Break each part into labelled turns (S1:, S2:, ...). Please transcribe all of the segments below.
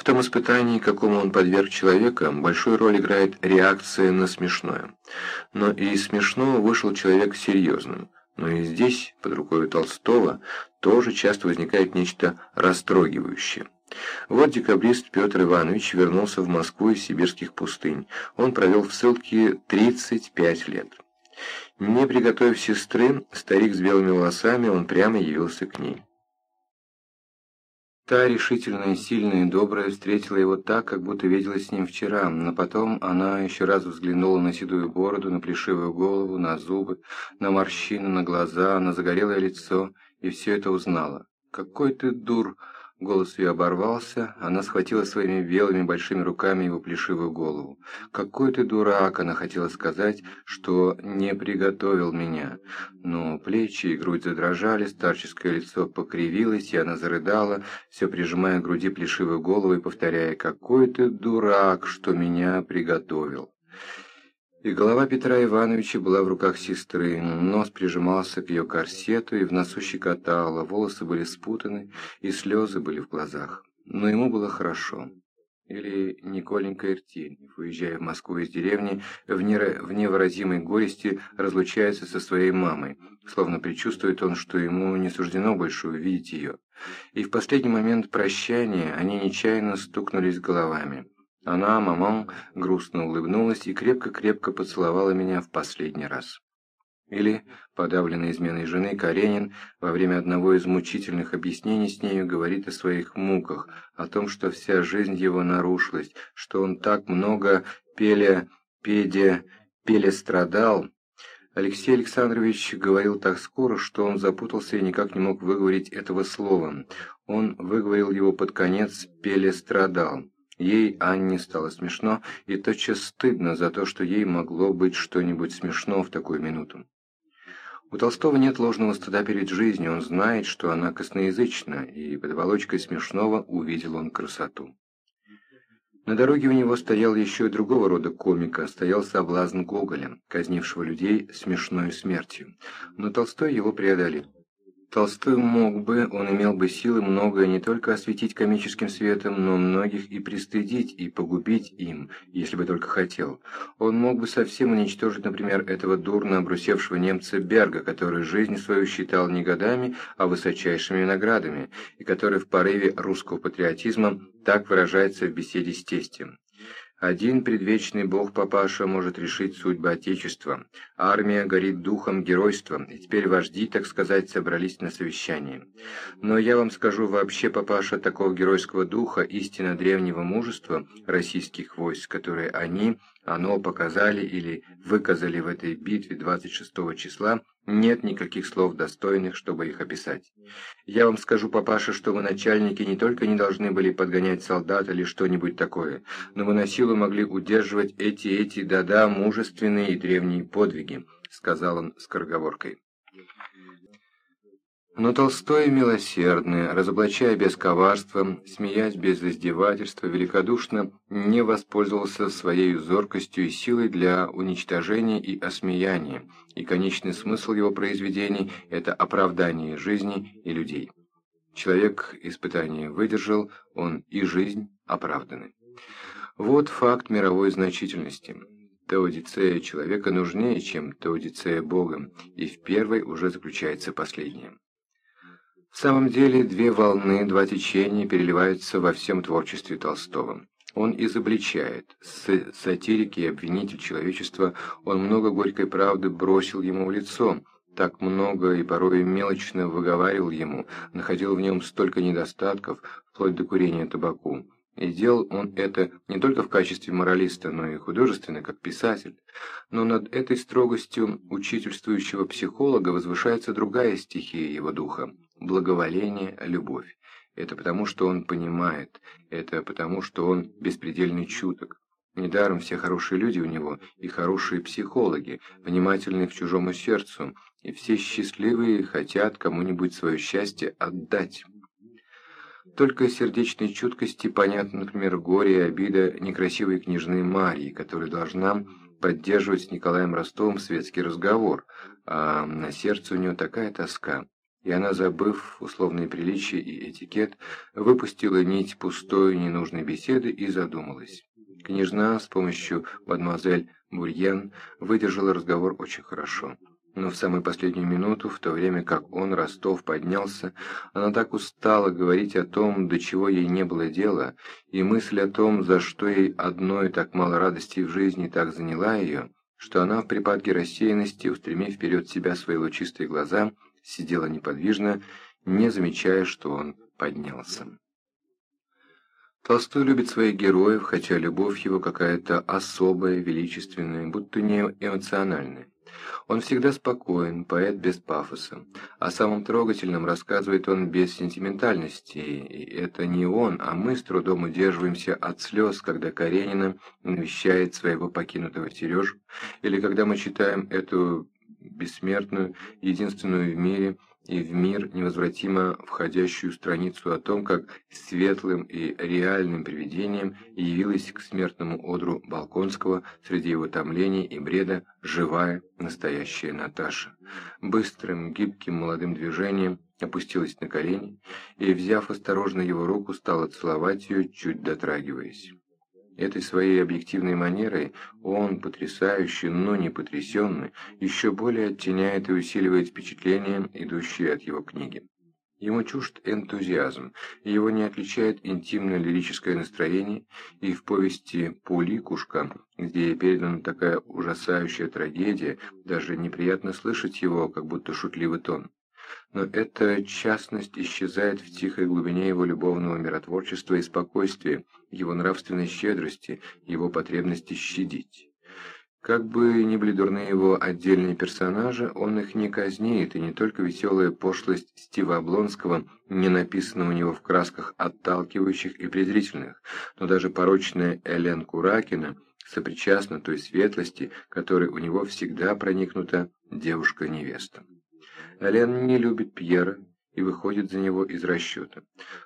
S1: В том испытании, какому он подверг человека, большую роль играет реакция на смешное. Но и из смешного вышел человек серьезным. Но и здесь, под рукой Толстого, тоже часто возникает нечто растрогивающее. Вот декабрист Петр Иванович вернулся в Москву из сибирских пустынь. Он провел в ссылке 35 лет. Не приготовив сестры, старик с белыми волосами, он прямо явился к ней. Та решительная, сильная добрая встретила его так, как будто виделась с ним вчера, но потом она еще раз взглянула на седую бороду, на плешивую голову, на зубы, на морщины, на глаза, на загорелое лицо, и все это узнала. «Какой ты дур!» Голос ее оборвался, она схватила своими белыми большими руками его плешивую голову. «Какой ты дурак!» она хотела сказать, что не приготовил меня. Но плечи и грудь задрожали, старческое лицо покривилось, и она зарыдала, все прижимая к груди плешивую голову и повторяя «Какой ты дурак, что меня приготовил!» И голова Петра Ивановича была в руках сестры, нос прижимался к ее корсету и в носу щекотало, волосы были спутаны и слезы были в глазах. Но ему было хорошо. Или Николенька Иртеньев, уезжая в Москву из деревни, в, неро... в невыразимой горести разлучается со своей мамой, словно предчувствует он, что ему не суждено больше увидеть ее. И в последний момент прощания они нечаянно стукнулись головами. Она, маман, грустно улыбнулась и крепко-крепко поцеловала меня в последний раз. Или, подавленный изменой жены, Каренин во время одного из мучительных объяснений с нею говорит о своих муках, о том, что вся жизнь его нарушилась, что он так много пеля, педя, пеля страдал. Алексей Александрович говорил так скоро, что он запутался и никак не мог выговорить этого слова. Он выговорил его под конец «пеле страдал». Ей, Анне, стало смешно и тотчас стыдно за то, что ей могло быть что-нибудь смешно в такую минуту. У Толстого нет ложного стыда перед жизнью, он знает, что она косноязычна, и под оболочкой смешного увидел он красоту. На дороге у него стоял еще и другого рода комика, стоял соблазн Гоголя, казнившего людей смешной смертью, но Толстой его преодолел. Толстой мог бы, он имел бы силы многое не только осветить комическим светом, но многих и пристыдить, и погубить им, если бы только хотел. Он мог бы совсем уничтожить, например, этого дурно обрусевшего немца Берга, который жизнь свою считал не годами, а высочайшими наградами, и который в порыве русского патриотизма так выражается в беседе с тестем. Один предвечный бог папаша может решить судьбы Отечества. Армия горит духом геройства, и теперь вожди, так сказать, собрались на совещание. Но я вам скажу вообще, папаша, такого геройского духа, истинно древнего мужества российских войск, которые они, оно показали или выказали в этой битве 26 числа, нет никаких слов достойных, чтобы их описать. Я вам скажу, папаша, что вы, начальники, не только не должны были подгонять солдат или что-нибудь такое, но вы на силу могли удерживать эти-эти, да-да, мужественные и древние подвиги, сказал он скороговоркой. Но Толстой милосердный, разоблачая без коварства, смеясь без издевательства, великодушно не воспользовался своей зоркостью и силой для уничтожения и осмеяния, и конечный смысл его произведений – это оправдание жизни и людей. Человек испытание выдержал, он и жизнь оправданы. Вот факт мировой значительности. Теодицея человека нужнее, чем теодицея Бога, и в первой уже заключается последнее. В самом деле, две волны, два течения переливаются во всем творчестве Толстого. Он изобличает, с сатирики и обвинитель человечества, он много горькой правды бросил ему в лицо, так много и порой мелочно выговаривал ему, находил в нем столько недостатков, вплоть до курения табаку. И делал он это не только в качестве моралиста, но и художественно, как писатель. Но над этой строгостью учительствующего психолога возвышается другая стихия его духа благоволение, любовь. Это потому, что он понимает, это потому, что он беспредельный чуток. Недаром все хорошие люди у него и хорошие психологи, внимательные к чужому сердцу, и все счастливые хотят кому-нибудь свое счастье отдать. Только сердечной чуткости понятно, например, горе и обида некрасивой княжны Марии, которая должна поддерживать с Николаем Ростовым светский разговор, а на сердце у нее такая тоска. И она, забыв условные приличия и этикет, выпустила нить пустой ненужной беседы и задумалась. Княжна с помощью мадемуазель Бурьян выдержала разговор очень хорошо. Но в самую последнюю минуту, в то время как он, Ростов, поднялся, она так устала говорить о том, до чего ей не было дела, и мысль о том, за что ей одной так мало радости в жизни так заняла ее, что она в припадке рассеянности, устремив вперед себя свои лучистые глаза, сидела неподвижно, не замечая, что он поднялся. Толстой любит своих героев, хотя любовь его какая-то особая, величественная, будто не эмоциональная. Он всегда спокоен, поэт без пафоса. О самом трогательном рассказывает он без сентиментальности, и это не он, а мы с трудом удерживаемся от слез, когда Каренина навещает своего покинутого Сережу, или когда мы читаем эту бессмертную, единственную в мире и в мир невозвратимо входящую страницу о том, как светлым и реальным привидением явилась к смертному одру Балконского среди его томлений и бреда живая настоящая Наташа. Быстрым, гибким молодым движением опустилась на колени и, взяв осторожно его руку, стала целовать ее, чуть дотрагиваясь. Этой своей объективной манерой он, потрясающий, но не потрясенный, еще более оттеняет и усиливает впечатление, идущее от его книги. Ему чужд энтузиазм, его не отличает интимное лирическое настроение, и в повести «Пуликушка», где передана такая ужасающая трагедия, даже неприятно слышать его, как будто шутливый тон но эта частность исчезает в тихой глубине его любовного миротворчества и спокойствия, его нравственной щедрости, его потребности щадить. Как бы ни были дурны его отдельные персонажи, он их не казнит, и не только веселая пошлость Стива Облонского не написана у него в красках отталкивающих и презрительных, но даже порочная Элен Куракина сопричастна той светлости, которой у него всегда проникнута девушка-невеста. Элен не любит Пьера и выходит за него из расчета.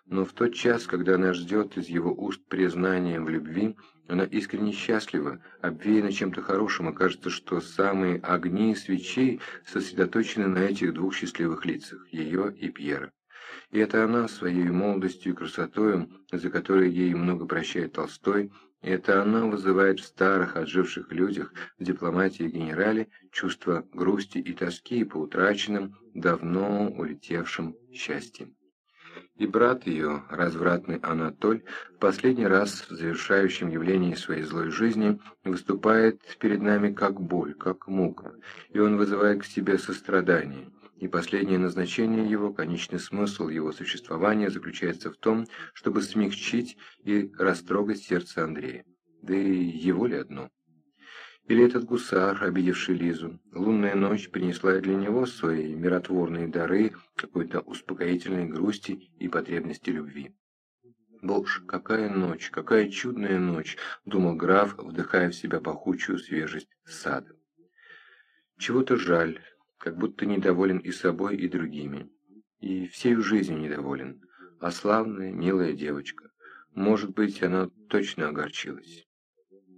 S1: Но в тот час, когда она ждет из его уст признания в любви, она искренне счастлива, обвеяна чем-то хорошим, и кажется, что самые огни свечей сосредоточены на этих двух счастливых лицах, ее и Пьера. И это она своей молодостью и красотою, за которой ей много прощает Толстой, это она вызывает в старых, отживших людях, в дипломатии и генерале, чувство грусти и тоски по утраченным, давно улетевшим счастьем. И брат ее, развратный Анатоль, в последний раз в завершающем явлении своей злой жизни выступает перед нами как боль, как мука, и он вызывает к себе сострадание и последнее назначение его, конечный смысл его существования заключается в том, чтобы смягчить и растрогать сердце Андрея. Да и его ли одно? Или этот гусар, обидевший Лизу, лунная ночь принесла для него свои миротворные дары какой-то успокоительной грусти и потребности любви. «Боже, какая ночь, какая чудная ночь!» — думал граф, вдыхая в себя пахучую свежесть сада. Чего-то жаль, как будто недоволен и собой, и другими. И всею жизнью недоволен. А славная, милая девочка. Может быть, она точно огорчилась.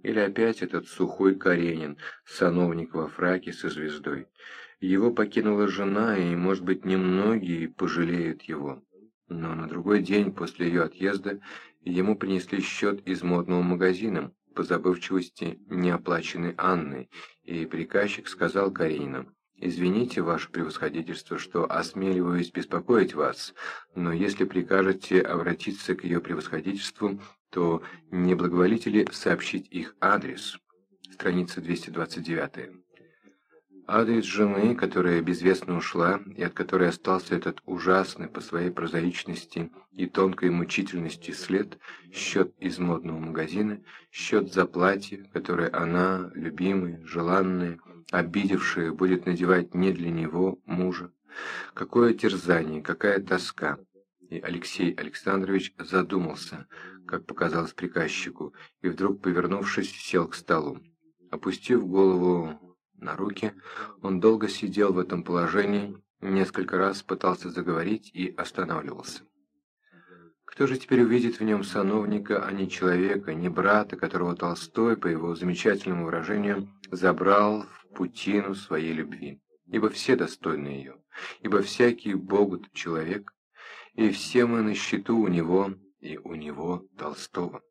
S1: Или опять этот сухой Каренин, сановник во фраке со звездой. Его покинула жена, и, может быть, немногие пожалеют его. Но на другой день после ее отъезда ему принесли счет из модного магазина, по забывчивости неоплаченной Анны, и приказчик сказал Каренину, «Извините, ваше превосходительство, что осмеливаюсь беспокоить вас, но если прикажете обратиться к ее превосходительству, то не благоволите ли сообщить их адрес?» Страница 229. Адрес жены, которая безвестно ушла, и от которой остался этот ужасный по своей прозаичности и тонкой мучительности след, счет из модного магазина, счет за платье, которое она, любимая, желанная, обидевшая, будет надевать не для него, мужа. Какое терзание, какая тоска. И Алексей Александрович задумался, как показалось приказчику, и вдруг, повернувшись, сел к столу. Опустив голову на руки, он долго сидел в этом положении, несколько раз пытался заговорить и останавливался. Кто же теперь увидит в нем сановника, а не человека, не брата, которого Толстой, по его замечательному выражению, забрал путину своей любви? Ибо все достойны ее. ибо всякий богут человек, и все мы на счету у него и у него Толстого.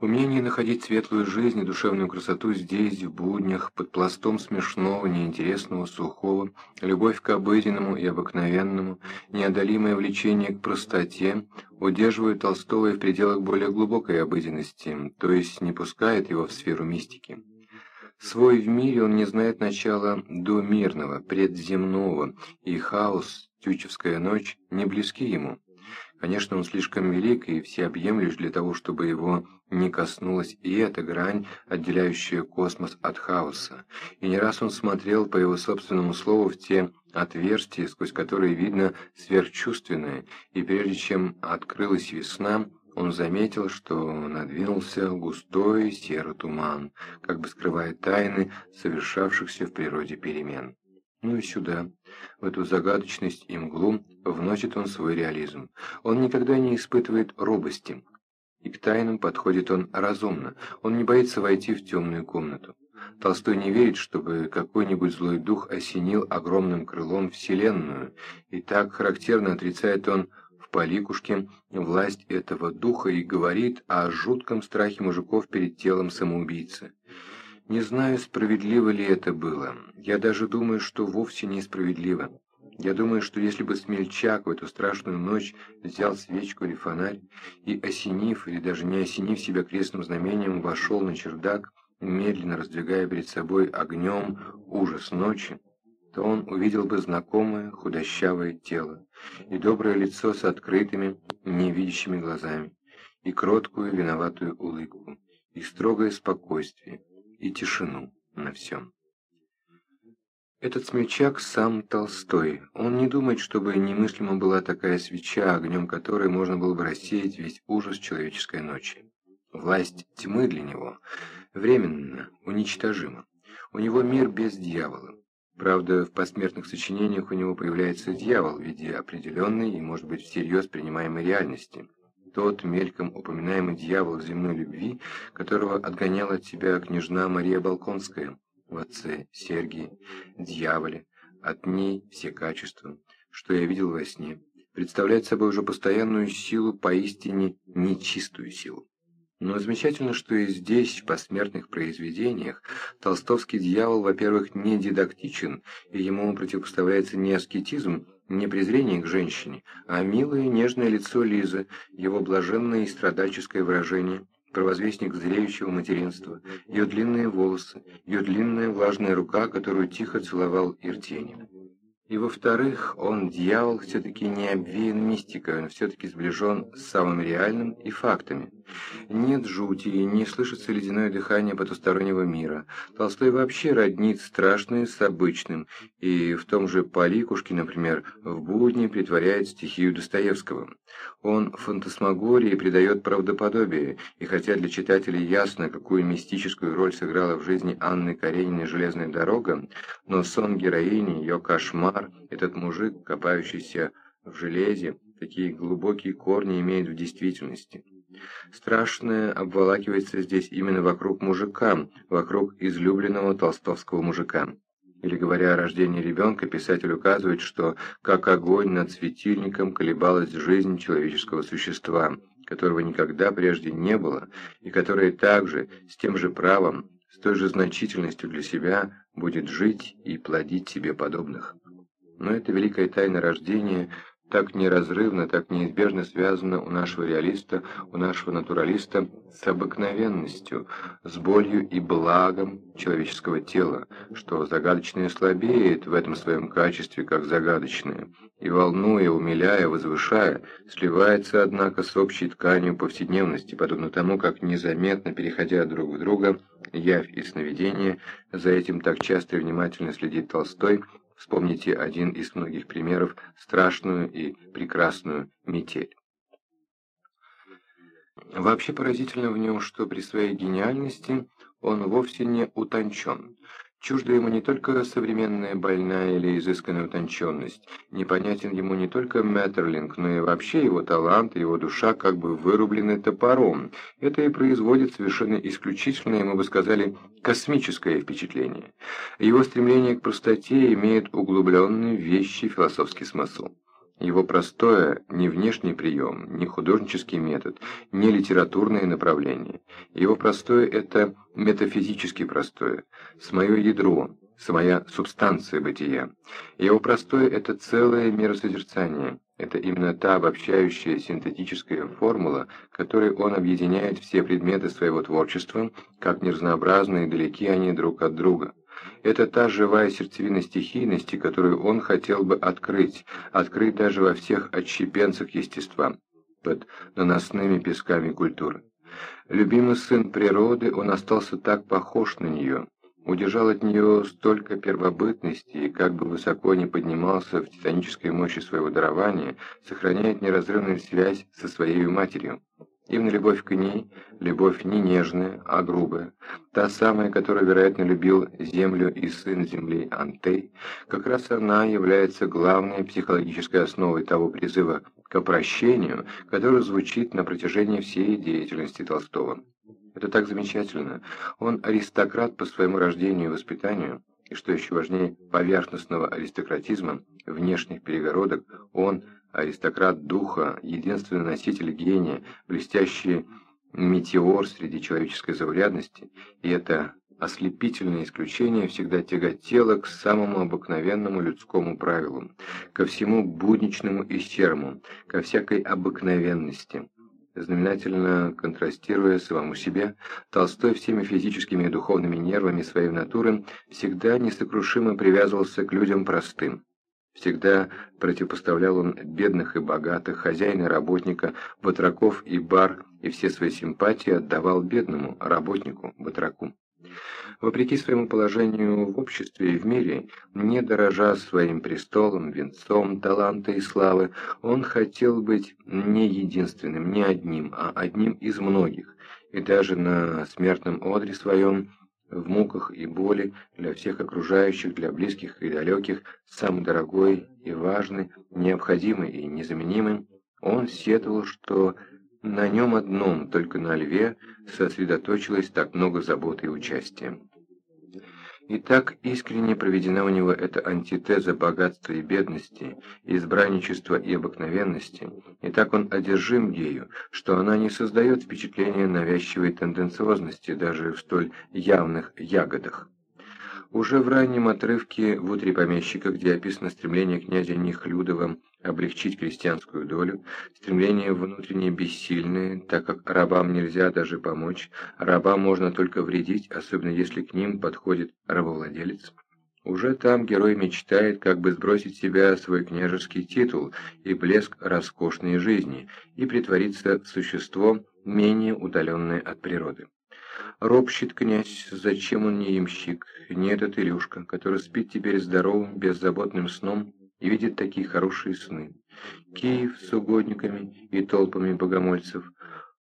S1: Умение находить светлую жизнь и душевную красоту здесь, в буднях, под пластом смешного, неинтересного, сухого, любовь к обыденному и обыкновенному, неодолимое влечение к простоте, удерживают Толстого и в пределах более глубокой обыденности, то есть не пускает его в сферу мистики. Свой в мире он не знает начала до мирного, предземного, и хаос, тючевская ночь, не близки ему. Конечно, он слишком велик и всеобъемлющ для того, чтобы его не коснулась и эта грань, отделяющая космос от хаоса. И не раз он смотрел, по его собственному слову, в те отверстия, сквозь которые видно сверхчувственное, и прежде чем открылась весна, он заметил, что надвинулся густой серый туман, как бы скрывая тайны совершавшихся в природе перемен. Ну и сюда, в эту загадочность и мглу, вносит он свой реализм. Он никогда не испытывает робости, и к тайнам подходит он разумно, он не боится войти в темную комнату. Толстой не верит, чтобы какой-нибудь злой дух осенил огромным крылом Вселенную, и так характерно отрицает он в Поликушке власть этого духа и говорит о жутком страхе мужиков перед телом самоубийцы. Не знаю, справедливо ли это было. Я даже думаю, что вовсе несправедливо. Я думаю, что если бы смельчак в эту страшную ночь взял свечку или фонарь и, осенив или даже не осенив себя крестным знамением, вошел на чердак, медленно раздвигая перед собой огнем ужас ночи, то он увидел бы знакомое худощавое тело и доброе лицо с открытыми, невидящими глазами, и кроткую виноватую улыбку, и строгое спокойствие, и тишину на всем. Этот смельчак сам Толстой. Он не думает, чтобы немыслимо была такая свеча, огнем которой можно было бы рассеять весь ужас человеческой ночи. Власть тьмы для него временно уничтожима. У него мир без дьявола. Правда, в посмертных сочинениях у него появляется дьявол в виде определенной и, может быть, всерьез принимаемой реальности тот мельком упоминаемый дьявол земной любви, которого отгоняла от себя княжна Мария Балконская в отце Сергии, дьяволе, от ней все качества, что я видел во сне, представляет собой уже постоянную силу, поистине нечистую силу. Но замечательно, что и здесь, в посмертных произведениях, толстовский дьявол, во-первых, не дидактичен, и ему противопоставляется не аскетизм, не презрение к женщине, а милое нежное лицо Лизы, его блаженное и страдальческое выражение, провозвестник зреющего материнства, ее длинные волосы, ее длинная влажная рука, которую тихо целовал Иртенин. И во-вторых, он, дьявол, все-таки не обвеян мистикой, он все-таки сближен с самым реальным и фактами. Нет жути, и не слышится ледяное дыхание потустороннего мира. Толстой вообще роднит страшное с обычным, и в том же Поликушке, например, в будни притворяет стихию Достоевского. Он фантасмагории придает правдоподобие, и хотя для читателей ясно, какую мистическую роль сыграла в жизни Анны Карениной «Железная дорога», но сон героини, ее кошмар, этот мужик, копающийся в железе, такие глубокие корни имеет в действительности. Страшное обволакивается здесь именно вокруг мужика, вокруг излюбленного толстовского мужика. Или говоря о рождении ребенка, писатель указывает, что как огонь над светильником колебалась жизнь человеческого существа, которого никогда прежде не было, и которое также, с тем же правом, с той же значительностью для себя, будет жить и плодить себе подобных. Но эта великая тайна рождения – так неразрывно, так неизбежно связано у нашего реалиста, у нашего натуралиста с обыкновенностью, с болью и благом человеческого тела, что загадочное слабеет в этом своем качестве как загадочное, и волнуя, умиляя, возвышая, сливается, однако, с общей тканью повседневности, подобно тому, как незаметно, переходя друг в друга, явь и сновидение, за этим так часто и внимательно следит Толстой, Вспомните один из многих примеров – страшную и прекрасную метель. Вообще поразительно в нем, что при своей гениальности он вовсе не утончен. Чужда ему не только современная больная или изысканная утонченность, непонятен ему не только Мэттерлинг, но и вообще его талант его душа как бы вырублены топором. Это и производит совершенно исключительное, мы бы сказали, космическое впечатление. Его стремление к простоте имеет углубленный вещий философский смысл. Его простое не внешний прием, не художнический метод, не литературное направление. Его простое – это метафизически простое, самое ядро, самая субстанция бытия. Его простое – это целое миросозерцание. Это именно та обобщающая синтетическая формула, которой он объединяет все предметы своего творчества, как неразнообразны и далеки они друг от друга. Это та живая сердцевина стихийности, которую он хотел бы открыть, открыть даже во всех отщепенцах естества, под наносными песками культуры. Любимый сын природы, он остался так похож на нее, удержал от нее столько первобытности и как бы высоко не поднимался в титанической мощи своего дарования, сохраняет неразрывную связь со своей матерью. Именно любовь к ней, любовь не нежная, а грубая, та самая, которую, вероятно, любил землю и сын земли Антей, как раз она является главной психологической основой того призыва к опрощению, который звучит на протяжении всей деятельности Толстого. Это так замечательно. Он аристократ по своему рождению и воспитанию, и, что еще важнее, поверхностного аристократизма, внешних перегородок, он аристократ духа, единственный носитель гения, блестящий метеор среди человеческой заурядности, и это ослепительное исключение всегда тяготело к самому обыкновенному людскому правилу, ко всему будничному и серому, ко всякой обыкновенности. Знаменательно контрастируя самому себе, Толстой всеми физическими и духовными нервами своей натуры всегда несокрушимо привязывался к людям простым. Всегда противопоставлял он бедных и богатых, хозяина и работника, батраков и бар, и все свои симпатии отдавал бедному, работнику, батраку. Вопреки своему положению в обществе и в мире, не дорожа своим престолом, венцом, таланта и славы, он хотел быть не единственным, не одним, а одним из многих, и даже на смертном одре своем в муках и боли для всех окружающих, для близких и далеких, самый дорогой и важный, необходимый и незаменимый, он сетовал, что на нем одном, только на льве, сосредоточилось так много заботы и участия. И так искренне проведена у него эта антитеза богатства и бедности, избранничества и обыкновенности, и так он одержим ею, что она не создает впечатления навязчивой тенденциозности даже в столь явных ягодах. Уже в раннем отрывке в «Утре помещика», где описано стремление князя Нехлюдова облегчить крестьянскую долю, стремление внутренне бессильное, так как рабам нельзя даже помочь, рабам можно только вредить, особенно если к ним подходит рабовладелец. Уже там герой мечтает как бы сбросить себя свой княжеский титул и блеск роскошной жизни и притвориться в существо, менее удаленное от природы. Ропщит князь, зачем он не ямщик, не этот Илюшка, который спит теперь здоровым, беззаботным сном и видит такие хорошие сны. Киев с угодниками и толпами богомольцев,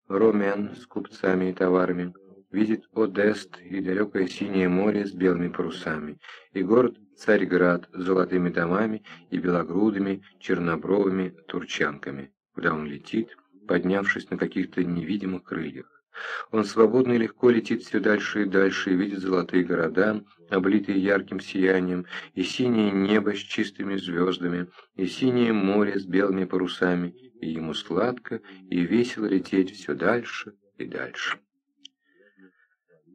S1: Ромен с купцами и товарами, видит Одест и далекое синее море с белыми парусами, и город Царьград с золотыми домами и белогрудыми чернобровыми турчанками, куда он летит, поднявшись на каких-то невидимых крыльях. Он свободно и легко летит все дальше и дальше и видит золотые города, облитые ярким сиянием, и синее небо с чистыми звездами, и синее море с белыми парусами, и ему сладко и весело лететь все дальше и дальше.